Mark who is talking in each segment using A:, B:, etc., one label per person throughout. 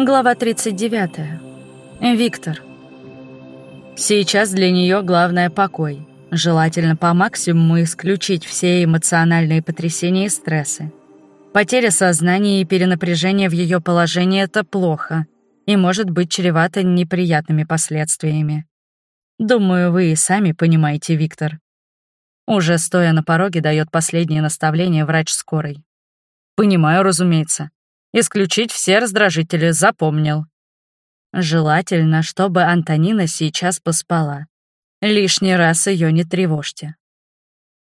A: Глава 39. Виктор. Сейчас для нее главное покой. Желательно по максимуму исключить все эмоциональные потрясения и стрессы. Потеря сознания и перенапряжение в ее положении — это плохо и может быть чревато неприятными последствиями. Думаю, вы и сами понимаете, Виктор. Уже стоя на пороге, дает последнее наставление врач скорой. Понимаю, разумеется. Исключить все раздражители, запомнил. Желательно, чтобы Антонина сейчас поспала. Лишний раз ее не тревожьте.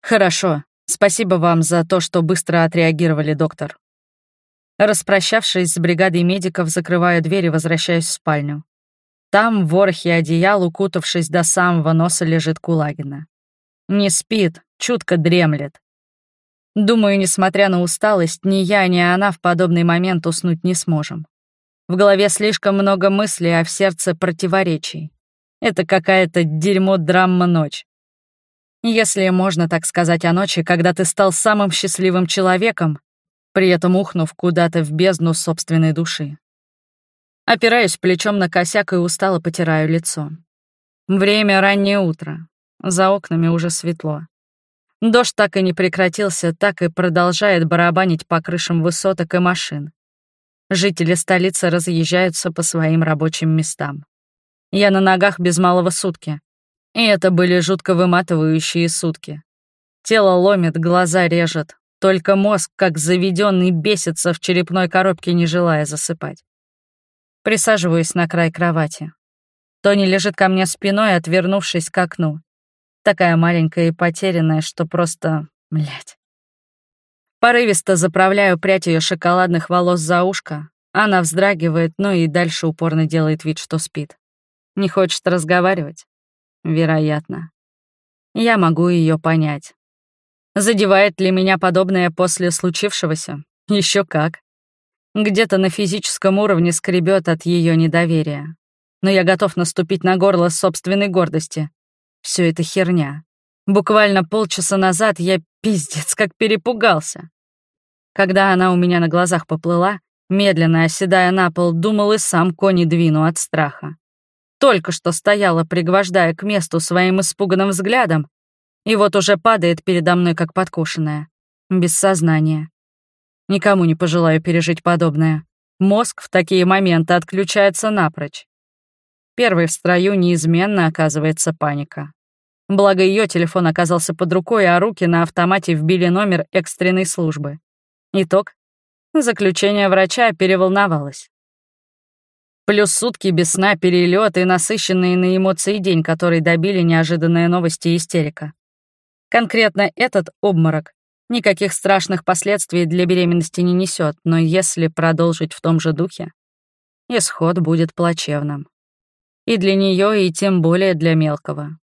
A: Хорошо. Спасибо вам за то, что быстро отреагировали, доктор. Распрощавшись с бригадой медиков, закрываю дверь и возвращаюсь в спальню. Там, в ворохе одеял, укутавшись до самого носа, лежит Кулагина. Не спит, чутко дремлет. Думаю, несмотря на усталость, ни я, ни она в подобный момент уснуть не сможем. В голове слишком много мыслей, а в сердце противоречий. Это какая-то дерьмо-драма ночь. Если можно так сказать о ночи, когда ты стал самым счастливым человеком, при этом ухнув куда-то в бездну собственной души. Опираюсь плечом на косяк и устало потираю лицо. Время раннее утро. За окнами уже светло. Дождь так и не прекратился, так и продолжает барабанить по крышам высоток и машин. Жители столицы разъезжаются по своим рабочим местам. Я на ногах без малого сутки. И это были жутко выматывающие сутки. Тело ломит, глаза режет. Только мозг, как заведенный, бесится в черепной коробке, не желая засыпать. Присаживаюсь на край кровати. Тони лежит ко мне спиной, отвернувшись к окну. Такая маленькая и потерянная, что просто... Блядь. Порывисто заправляю прядь ее шоколадных волос за ушко. Она вздрагивает, но и дальше упорно делает вид, что спит. Не хочет разговаривать? Вероятно. Я могу ее понять. Задевает ли меня подобное после случившегося? Еще как. Где-то на физическом уровне скребет от ее недоверия. Но я готов наступить на горло собственной гордости, все это херня. Буквально полчаса назад я пиздец как перепугался. Когда она у меня на глазах поплыла, медленно оседая на пол, думал и сам кони двину от страха. Только что стояла, пригвождая к месту своим испуганным взглядом, и вот уже падает передо мной как подкушенная, без сознания. Никому не пожелаю пережить подобное. Мозг в такие моменты отключается напрочь. Первой в строю неизменно оказывается паника. Благо ее телефон оказался под рукой, а руки на автомате вбили номер экстренной службы. Итог. Заключение врача переволновалось. Плюс сутки без сна, перелет и насыщенный на эмоции день, который добили неожиданные новости и истерика. Конкретно этот обморок никаких страшных последствий для беременности не несет, но если продолжить в том же духе, исход будет плачевным. И для нее, и тем более для мелкого.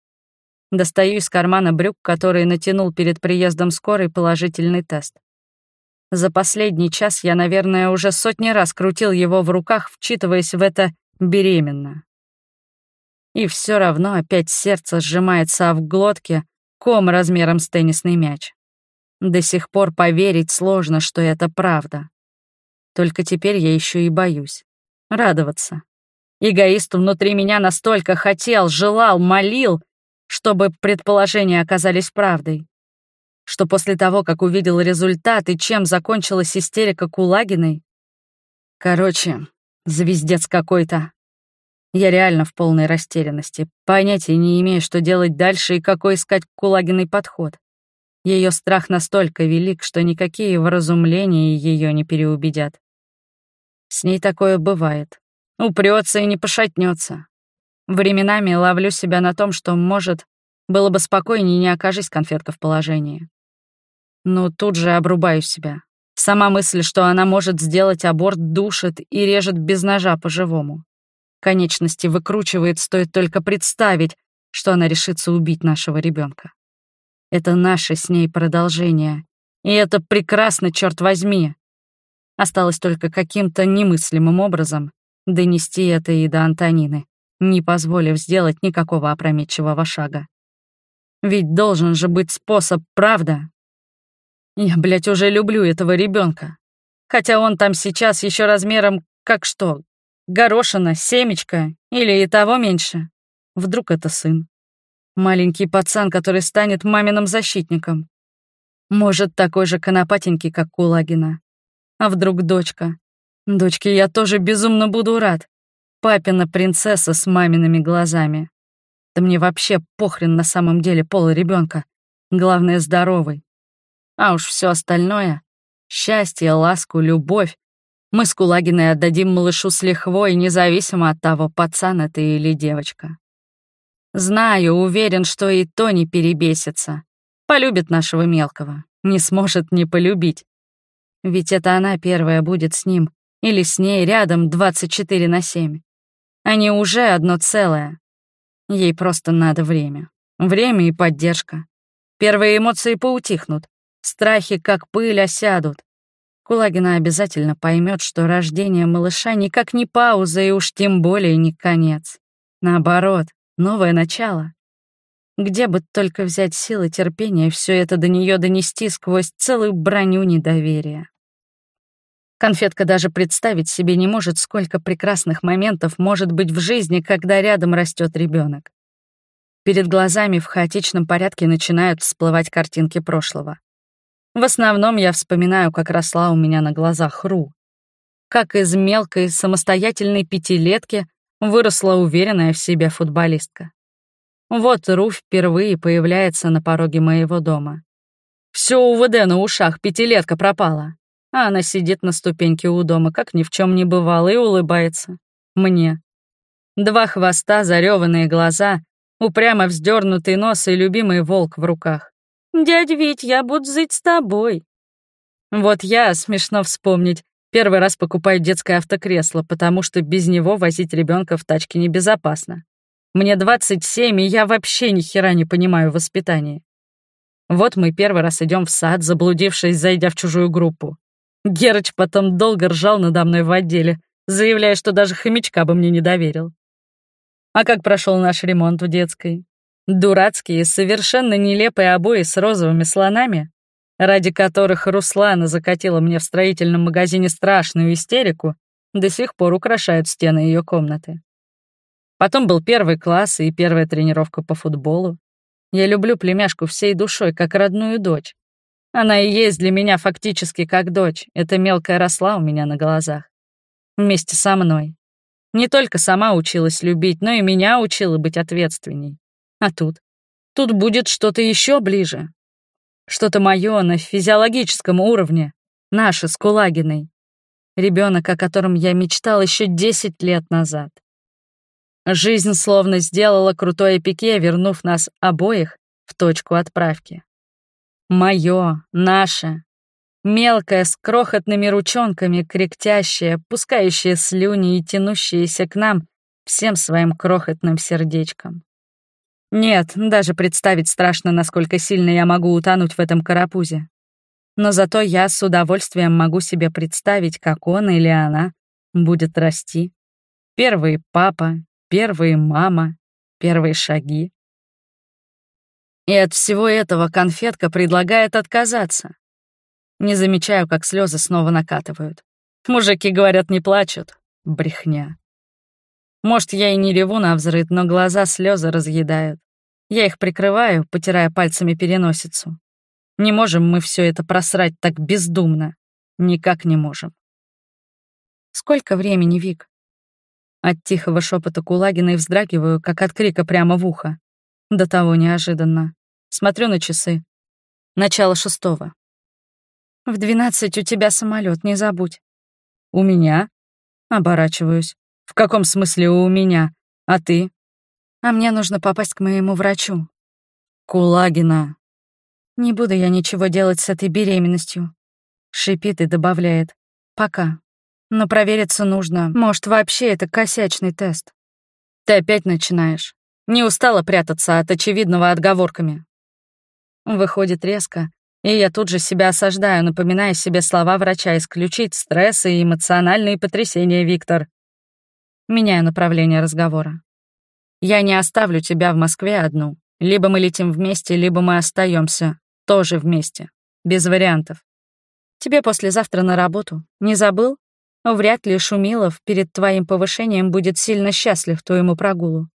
A: Достаю из кармана брюк, который натянул перед приездом скорой положительный тест. За последний час я, наверное, уже сотни раз крутил его в руках, вчитываясь в это беременно. И все равно опять сердце сжимается в глотке ком размером с теннисный мяч. До сих пор поверить сложно, что это правда. Только теперь я еще и боюсь. Радоваться. Эгоист внутри меня настолько хотел, желал, молил, чтобы предположения оказались правдой. Что после того, как увидел результат и чем закончилась истерика Кулагиной... Короче, звездец какой-то. Я реально в полной растерянности, понятия не имею, что делать дальше и какой искать Кулагиной подход. Ее страх настолько велик, что никакие вразумления ее не переубедят. С ней такое бывает. Упрется и не пошатнется. Временами ловлю себя на том, что, может, было бы спокойнее, не окажись конфетка в положении. Но тут же обрубаю себя. Сама мысль, что она может сделать аборт, душит и режет без ножа по-живому. Конечности выкручивает, стоит только представить, что она решится убить нашего ребенка. Это наше с ней продолжение. И это прекрасно, черт возьми. Осталось только каким-то немыслимым образом донести это и до Антонины, не позволив сделать никакого опрометчивого шага. Ведь должен же быть способ, правда? Я, блядь, уже люблю этого ребенка. Хотя он там сейчас еще размером как что? Горошина, семечко или и того меньше. Вдруг это сын. Маленький пацан, который станет маминым защитником. Может, такой же конопатенький, как Кулагина. А вдруг дочка? Дочке я тоже безумно буду рад. Папина принцесса с мамиными глазами. Да мне вообще похрен на самом деле пол ребенка. Главное, здоровый. А уж все остальное — счастье, ласку, любовь — мы с Кулагиной отдадим малышу с лихвой, независимо от того, пацан это или девочка. Знаю, уверен, что и то не перебесится. Полюбит нашего мелкого, не сможет не полюбить. Ведь это она первая будет с ним или с ней рядом 24 на 7. Они уже одно целое. Ей просто надо время. Время и поддержка. Первые эмоции поутихнут. Страхи, как пыль, осядут. Кулагина обязательно поймет, что рождение малыша никак не пауза и уж тем более не конец. Наоборот, новое начало. Где бы только взять силы терпения все это до нее донести сквозь целую броню недоверия. Конфетка даже представить себе не может, сколько прекрасных моментов может быть в жизни, когда рядом растет ребенок. Перед глазами в хаотичном порядке начинают всплывать картинки прошлого. В основном я вспоминаю, как росла у меня на глазах Ру. Как из мелкой самостоятельной пятилетки выросла уверенная в себе футболистка. Вот Ру впервые появляется на пороге моего дома. Все УВД на ушах, пятилетка пропала. А она сидит на ступеньке у дома, как ни в чем не бывало, и улыбается. Мне. Два хвоста, зареванные глаза, упрямо вздернутый нос и любимый волк в руках. «Дядь Вить, я буду жить с тобой». Вот я, смешно вспомнить, первый раз покупаю детское автокресло, потому что без него возить ребенка в тачке небезопасно. Мне 27, и я вообще ни хера не понимаю воспитания. Вот мы первый раз идем в сад, заблудившись, зайдя в чужую группу. Герыч потом долго ржал надо мной в отделе, заявляя, что даже хомячка бы мне не доверил. А как прошел наш ремонт в детской? Дурацкие, совершенно нелепые обои с розовыми слонами, ради которых Руслана закатила мне в строительном магазине страшную истерику, до сих пор украшают стены ее комнаты. Потом был первый класс и первая тренировка по футболу. Я люблю племяшку всей душой, как родную дочь. Она и есть для меня фактически как дочь. Эта мелкая росла у меня на глазах. Вместе со мной. Не только сама училась любить, но и меня учила быть ответственней. А тут? Тут будет что-то еще ближе. Что-то мое на физиологическом уровне. Наше с Кулагиной. Ребенок, о котором я мечтал еще 10 лет назад. Жизнь словно сделала крутое пике, вернув нас обоих в точку отправки. Моё, наше. Мелкое, с крохотными ручонками, кряктящее, пускающее слюни и тянущееся к нам всем своим крохотным сердечком. Нет, даже представить страшно, насколько сильно я могу утонуть в этом карапузе. Но зато я с удовольствием могу себе представить, как он или она будет расти. Первый папа, Первые мама, первые шаги. И от всего этого конфетка предлагает отказаться. Не замечаю, как слезы снова накатывают. Мужики, говорят, не плачут. Брехня. Может, я и не реву на взрыв, но глаза слезы разъедают. Я их прикрываю, потирая пальцами переносицу. Не можем мы все это просрать так бездумно. Никак не можем. Сколько времени, Вик? От тихого шепота Кулагиной вздрагиваю, как от крика прямо в ухо. До того неожиданно. Смотрю на часы. Начало шестого. «В двенадцать у тебя самолет, не забудь». «У меня?» Оборачиваюсь. «В каком смысле у меня? А ты?» «А мне нужно попасть к моему врачу». «Кулагина». «Не буду я ничего делать с этой беременностью», — шипит и добавляет. «Пока». Но провериться нужно. Может, вообще это косячный тест. Ты опять начинаешь. Не устала прятаться от очевидного отговорками. Выходит резко, и я тут же себя осаждаю, напоминая себе слова врача исключить стрессы и эмоциональные потрясения, Виктор. Меняю направление разговора. Я не оставлю тебя в Москве одну. Либо мы летим вместе, либо мы остаемся тоже вместе. Без вариантов. Тебе послезавтра на работу. Не забыл? Вряд ли Шумилов перед твоим повышением будет сильно счастлив твоему прогулу.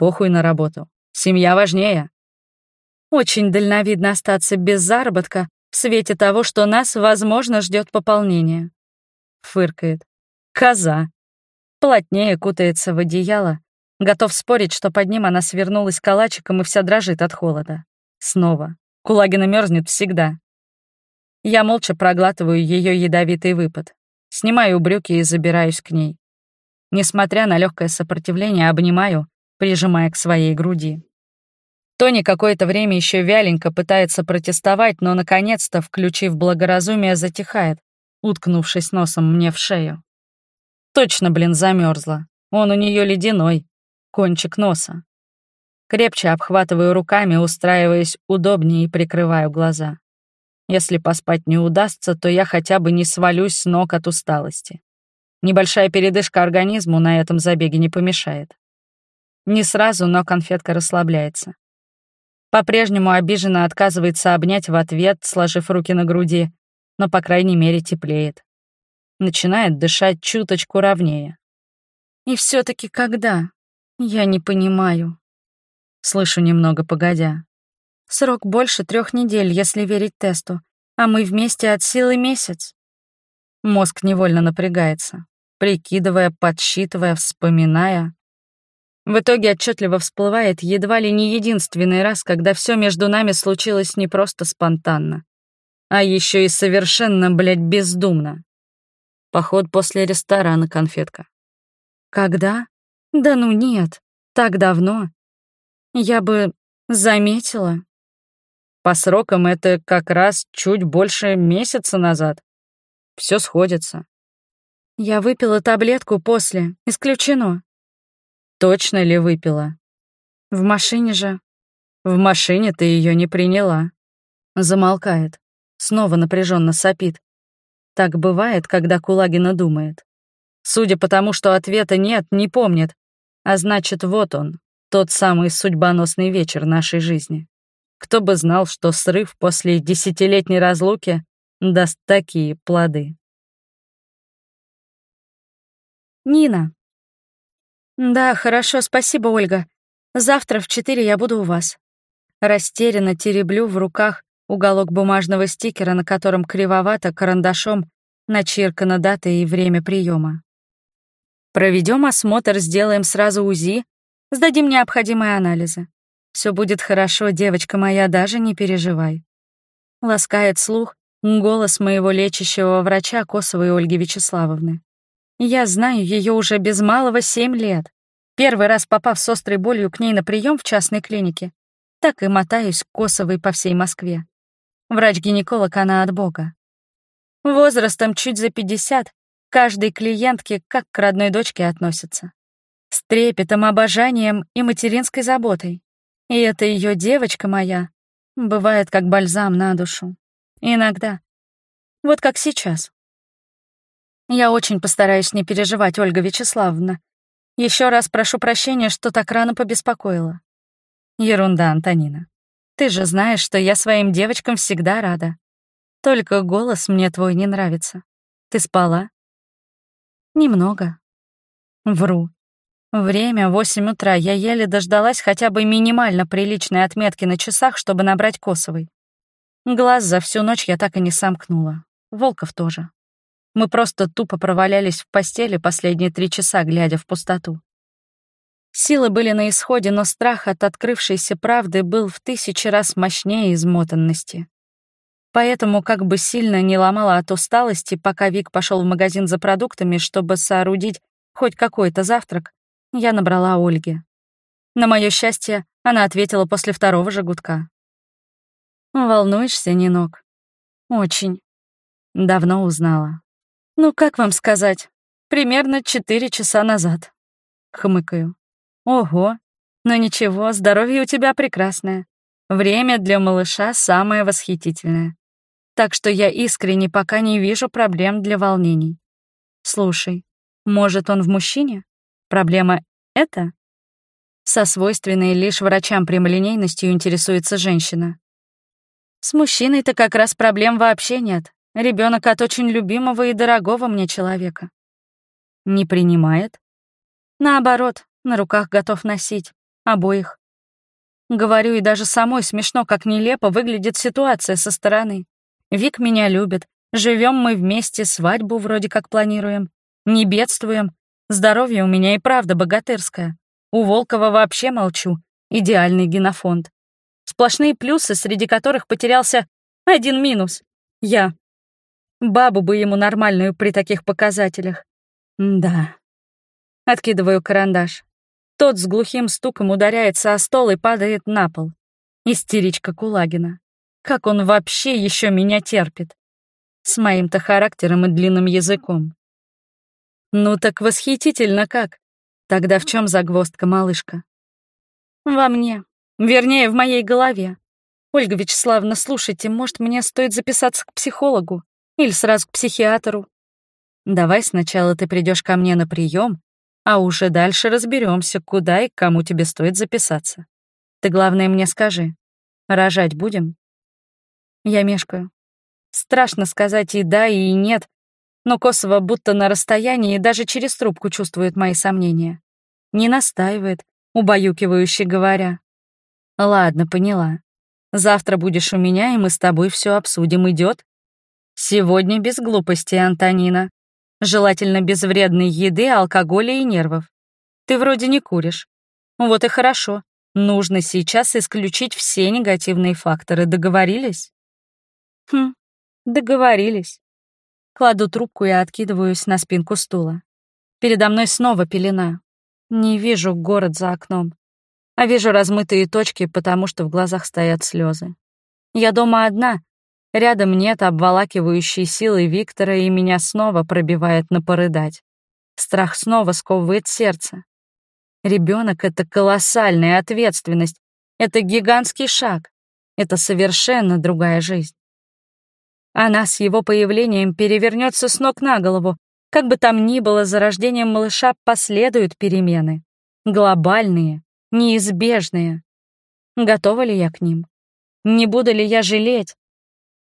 A: Похуй на работу. Семья важнее. Очень дальновидно остаться без заработка в свете того, что нас, возможно, ждет пополнение. Фыркает. Коза. Плотнее кутается в одеяло, готов спорить, что под ним она свернулась калачиком и вся дрожит от холода. Снова. Кулагина мерзнет всегда. Я молча проглатываю ее ядовитый выпад, снимаю брюки и забираюсь к ней. Несмотря на легкое сопротивление, обнимаю, прижимая к своей груди. Тони какое-то время еще вяленько пытается протестовать, но, наконец-то, включив благоразумие, затихает, уткнувшись носом мне в шею. Точно, блин, замерзла. Он у нее ледяной, кончик носа. Крепче обхватываю руками, устраиваясь удобнее и прикрываю глаза. Если поспать не удастся, то я хотя бы не свалюсь с ног от усталости. Небольшая передышка организму на этом забеге не помешает. Не сразу, но конфетка расслабляется. По-прежнему обиженно отказывается обнять в ответ, сложив руки на груди, но, по крайней мере, теплеет. Начинает дышать чуточку ровнее. И все таки когда? Я не понимаю. Слышу немного погодя. Срок больше трех недель, если верить тесту, а мы вместе от силы месяц. Мозг невольно напрягается, прикидывая, подсчитывая, вспоминая. В итоге отчетливо всплывает едва ли не единственный раз, когда все между нами случилось не просто спонтанно, а еще и совершенно, блядь, бездумно. Поход после ресторана, конфетка. Когда? Да ну нет, так давно. Я бы заметила. По срокам это как раз чуть больше месяца назад. Все сходится. Я выпила таблетку после, исключено. Точно ли выпила? В машине же. В машине ты ее не приняла. Замолкает. Снова напряженно сопит. Так бывает, когда Кулагина думает. Судя по тому, что ответа нет, не помнит. А значит, вот он, тот самый судьбоносный вечер нашей жизни. Кто бы знал, что срыв после десятилетней разлуки даст такие плоды. Нина. «Да, хорошо, спасибо, Ольга. Завтра в четыре я буду у вас». Растерянно тереблю в руках уголок бумажного стикера, на котором кривовато карандашом начеркана дата и время приема. Проведем осмотр, сделаем сразу УЗИ, сдадим необходимые анализы. Все будет хорошо, девочка моя, даже не переживай. Ласкает слух голос моего лечащего врача Косовой Ольги Вячеславовны. Я знаю ее уже без малого семь лет. Первый раз попав с острой болью к ней на прием в частной клинике, так и мотаюсь косовой по всей Москве. Врач-гинеколог она от бога. Возрастом чуть за 50, каждой клиентке как к родной дочке относится. С трепетом, обожанием и материнской заботой. И эта ее девочка моя бывает как бальзам на душу. Иногда. Вот как сейчас. Я очень постараюсь не переживать, Ольга Вячеславовна. Еще раз прошу прощения, что так рано побеспокоила. Ерунда, Антонина. Ты же знаешь, что я своим девочкам всегда рада. Только голос мне твой не нравится. Ты спала? Немного. Вру. Время — восемь утра. Я еле дождалась хотя бы минимально приличной отметки на часах, чтобы набрать косовый. Глаз за всю ночь я так и не сомкнула. Волков тоже. Мы просто тупо провалялись в постели последние три часа, глядя в пустоту. Силы были на исходе, но страх от открывшейся правды был в тысячи раз мощнее измотанности. Поэтому, как бы сильно не ломала от усталости, пока Вик пошел в магазин за продуктами, чтобы соорудить хоть какой-то завтрак, я набрала Ольге. На мое счастье, она ответила после второго же. «Волнуешься, Нинок?» «Очень. Давно узнала. «Ну, как вам сказать? Примерно четыре часа назад». Хмыкаю. «Ого. Но ничего, здоровье у тебя прекрасное. Время для малыша самое восхитительное. Так что я искренне пока не вижу проблем для волнений. Слушай, может, он в мужчине? Проблема это?» Со свойственной лишь врачам прямолинейностью интересуется женщина. «С мужчиной-то как раз проблем вообще нет. Ребенок от очень любимого и дорогого мне человека. Не принимает? Наоборот, на руках готов носить. Обоих. Говорю, и даже самой смешно, как нелепо выглядит ситуация со стороны. Вик меня любит. Живем мы вместе, свадьбу вроде как планируем. Не бедствуем. Здоровье у меня и правда богатырское. У Волкова вообще молчу. Идеальный генофонд. Сплошные плюсы, среди которых потерялся один минус. Я. Бабу бы ему нормальную при таких показателях. Да. Откидываю карандаш. Тот с глухим стуком ударяется о стол и падает на пол. Истеричка Кулагина. Как он вообще еще меня терпит? С моим-то характером и длинным языком. Ну так восхитительно как. Тогда в чем загвоздка, малышка? Во мне. Вернее, в моей голове. Ольга Вячеславовна, слушайте, может, мне стоит записаться к психологу? Или сразу к психиатру? Давай сначала ты придешь ко мне на прием, а уже дальше разберемся, куда и кому тебе стоит записаться. Ты, главное, мне скажи, рожать будем? Я мешкаю. Страшно сказать и да, и нет, но Косово будто на расстоянии и даже через трубку чувствует мои сомнения. Не настаивает, убаюкивающе говоря. Ладно, поняла. Завтра будешь у меня, и мы с тобой все обсудим, идет? Сегодня без глупости, Антонина. Желательно без вредной еды, алкоголя и нервов. Ты вроде не куришь. Вот и хорошо. Нужно сейчас исключить все негативные факторы. Договорились? Хм, договорились. Кладу трубку и откидываюсь на спинку стула. Передо мной снова пелена. Не вижу город за окном, а вижу размытые точки, потому что в глазах стоят слезы. Я дома одна, Рядом нет обволакивающей силы Виктора, и меня снова пробивает на порыдать. Страх снова сковывает сердце. Ребенок — это колоссальная ответственность, это гигантский шаг, это совершенно другая жизнь. Она с его появлением перевернется с ног на голову. Как бы там ни было, за рождением малыша последуют перемены. Глобальные, неизбежные. Готова ли я к ним? Не буду ли я жалеть,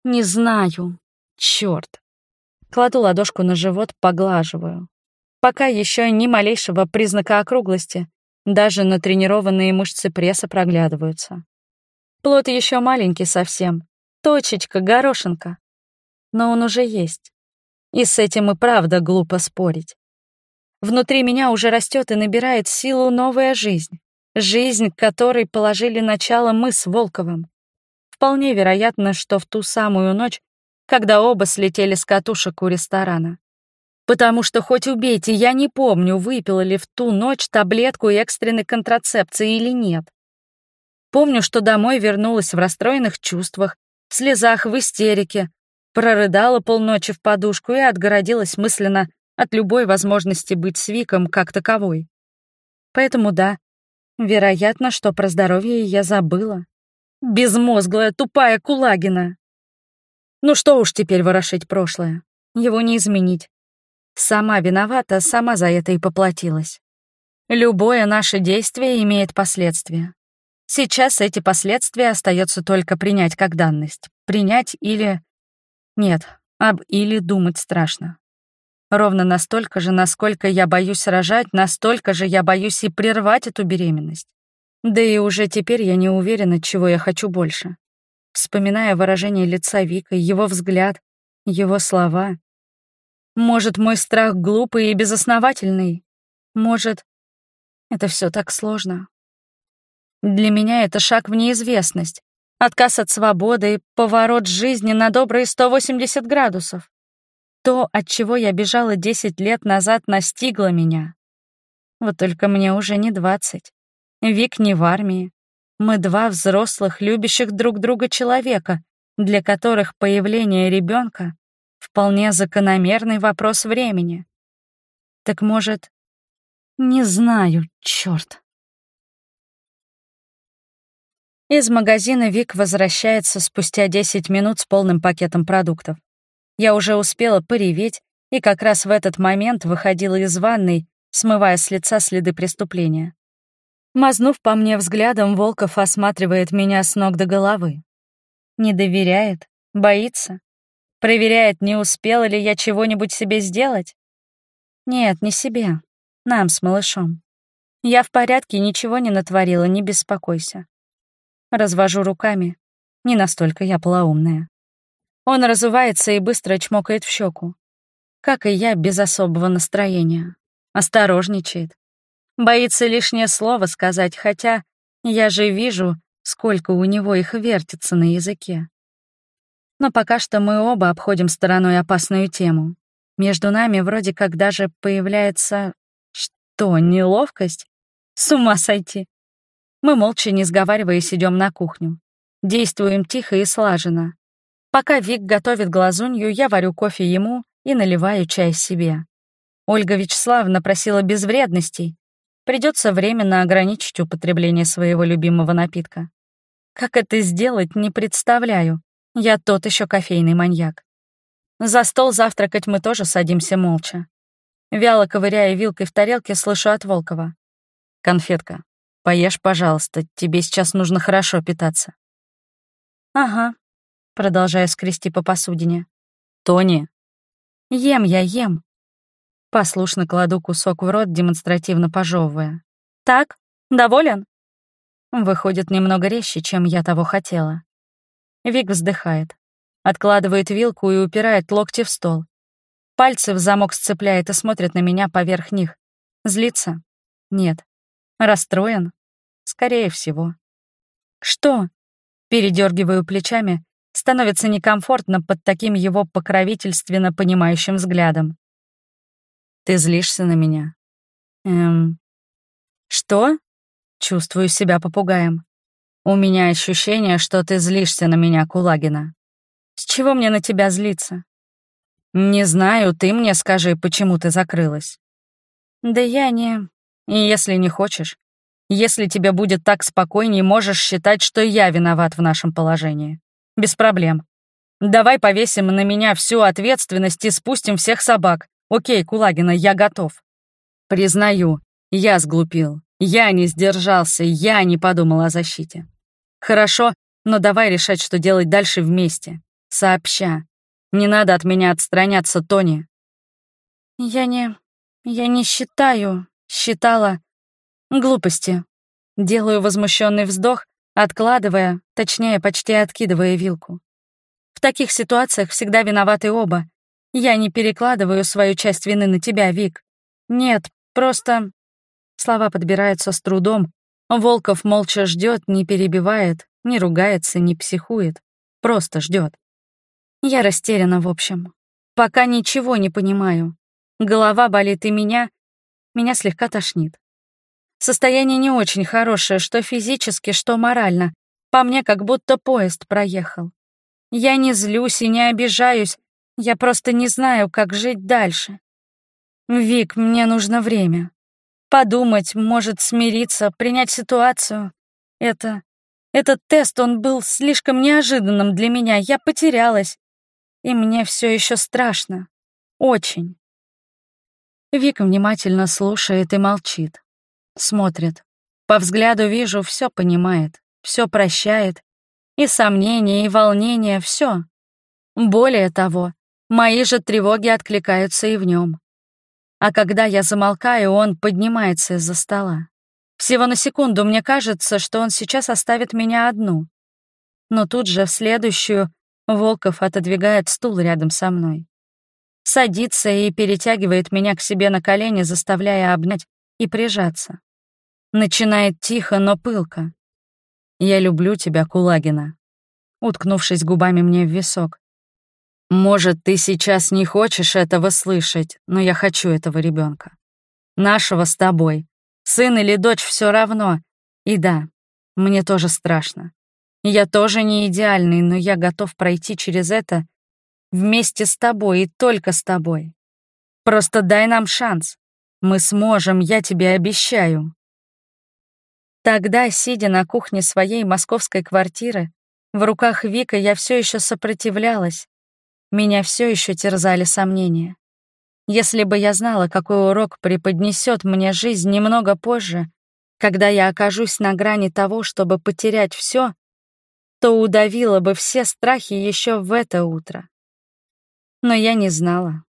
A: не знаю. Черт. Кладу ладошку на живот, поглаживаю. Пока еще ни малейшего признака округлости. Даже натренированные мышцы пресса проглядываются. Плод еще маленький совсем. Точечка, горошинка. Но он уже есть. И с этим и правда глупо спорить. Внутри меня уже растет и набирает силу новая жизнь. Жизнь, которой положили начало мы с Волковым. Вполне вероятно, что в ту самую ночь, когда оба слетели с катушек у ресторана. Потому что хоть убейте, я не помню, выпила ли в ту ночь таблетку экстренной контрацепции или нет. Помню, что домой вернулась в расстроенных чувствах, в слезах, в истерике, прорыдала полночи в подушку и отгородилась мысленно от любой возможности быть с Виком как таковой. Поэтому да, вероятно, что про здоровье я забыла. Безмозглая, тупая Кулагина. Ну что уж теперь ворошить прошлое. Его не изменить. Сама виновата, сама за это и поплатилась. Любое наше действие имеет последствия. Сейчас эти последствия остается только принять как данность. Принять или... Нет, об или думать страшно. Ровно настолько же, насколько я боюсь рожать, настолько же я боюсь и прервать эту беременность. Да и уже теперь я не уверена, чего я хочу больше. Вспоминая выражение лица Вика, его взгляд, его слова. Может, мой страх глупый и безосновательный? Может, это все так сложно? Для меня это шаг в неизвестность, отказ от свободы поворот жизни на добрые 180 градусов. То, от чего я бежала 10 лет назад, настигло меня. Вот только мне уже не 20. Вик не в армии. Мы два взрослых, любящих друг друга человека, для которых появление ребенка вполне закономерный вопрос времени. Так может... Не знаю, черт. Из магазина Вик возвращается спустя 10 минут с полным пакетом продуктов. Я уже успела пореветь, и как раз в этот момент выходила из ванной, смывая с лица следы преступления. Мазнув по мне взглядом, Волков осматривает меня с ног до головы. Не доверяет, боится. Проверяет, не успела ли я чего-нибудь себе сделать? Нет, не себе. Нам с малышом. Я в порядке, ничего не натворила, не беспокойся. Развожу руками. Не настолько я полоумная. Он разувается и быстро чмокает в щеку. Как и я, без особого настроения. Осторожничает. Боится лишнее слово сказать, хотя я же вижу, сколько у него их вертится на языке. Но пока что мы оба обходим стороной опасную тему. Между нами вроде как даже появляется... Что, неловкость? С ума сойти. Мы молча, не сговариваясь, идем на кухню. Действуем тихо и слаженно. Пока Вик готовит глазунью, я варю кофе ему и наливаю чай себе. Ольга Вячеславовна просила безвредностей. Придется временно ограничить употребление своего любимого напитка. Как это сделать, не представляю. Я тот еще кофейный маньяк. За стол завтракать мы тоже садимся молча. Вяло ковыряя вилкой в тарелке, слышу от Волкова. «Конфетка, поешь, пожалуйста, тебе сейчас нужно хорошо питаться». «Ага», — продолжаю скрести по посудине. «Тони». «Ем я, ем». Послушно кладу кусок в рот, демонстративно пожевывая. «Так? Доволен?» Выходит немного резче, чем я того хотела. Вик вздыхает, откладывает вилку и упирает локти в стол. Пальцы в замок сцепляет и смотрит на меня поверх них. Злится? Нет. Расстроен? Скорее всего. Что? Передергиваю плечами, становится некомфортно под таким его покровительственно понимающим взглядом. Ты злишься на меня? Эм... Что? Чувствую себя попугаем. У меня ощущение, что ты злишься на меня, Кулагина. С чего мне на тебя злиться? Не знаю, ты мне скажи, почему ты закрылась. Да я не... Если не хочешь, если тебе будет так спокойней, можешь считать, что я виноват в нашем положении. Без проблем. Давай повесим на меня всю ответственность и спустим всех собак. Окей, Кулагина, я готов. Признаю, я сглупил. Я не сдержался, я не подумал о защите. Хорошо, но давай решать, что делать дальше вместе. Сообща. Не надо от меня отстраняться, Тони. Я не... я не считаю считала глупости. Делаю возмущенный вздох, откладывая, точнее, почти откидывая вилку. В таких ситуациях всегда виноваты оба. Я не перекладываю свою часть вины на тебя, Вик. Нет, просто... Слова подбираются с трудом. Волков молча ждет, не перебивает, не ругается, не психует. Просто ждет. Я растеряна, в общем. Пока ничего не понимаю. Голова болит и меня, меня слегка тошнит. Состояние не очень хорошее, что физически, что морально. По мне, как будто поезд проехал. Я не злюсь и не обижаюсь, я просто не знаю, как жить дальше. Вик, мне нужно время. Подумать, может, смириться, принять ситуацию. Это... Этот тест, он был слишком неожиданным для меня, я потерялась. И мне все еще страшно. Очень. Вика внимательно слушает и молчит. Смотрит. По взгляду вижу, все понимает, все прощает. И сомнения, и волнения, все. Более того, мои же тревоги откликаются и в нем. А когда я замолкаю, он поднимается из-за стола. Всего на секунду мне кажется, что он сейчас оставит меня одну. Но тут же в следующую Волков отодвигает стул рядом со мной садится и перетягивает меня к себе на колени, заставляя обнять и прижаться. Начинает тихо, но пылко. «Я люблю тебя, Кулагина», уткнувшись губами мне в висок. «Может, ты сейчас не хочешь этого слышать, но я хочу этого ребенка. Нашего с тобой. Сын или дочь все равно. И да, мне тоже страшно. Я тоже не идеальный, но я готов пройти через это Вместе с тобой и только с тобой. Просто дай нам шанс. Мы сможем, я тебе обещаю. Тогда, сидя на кухне своей московской квартиры, в руках Вика я все еще сопротивлялась. Меня все еще терзали сомнения. Если бы я знала, какой урок преподнесет мне жизнь немного позже, когда я окажусь на грани того, чтобы потерять все, то удавила бы все страхи еще в это утро. Но я не знала.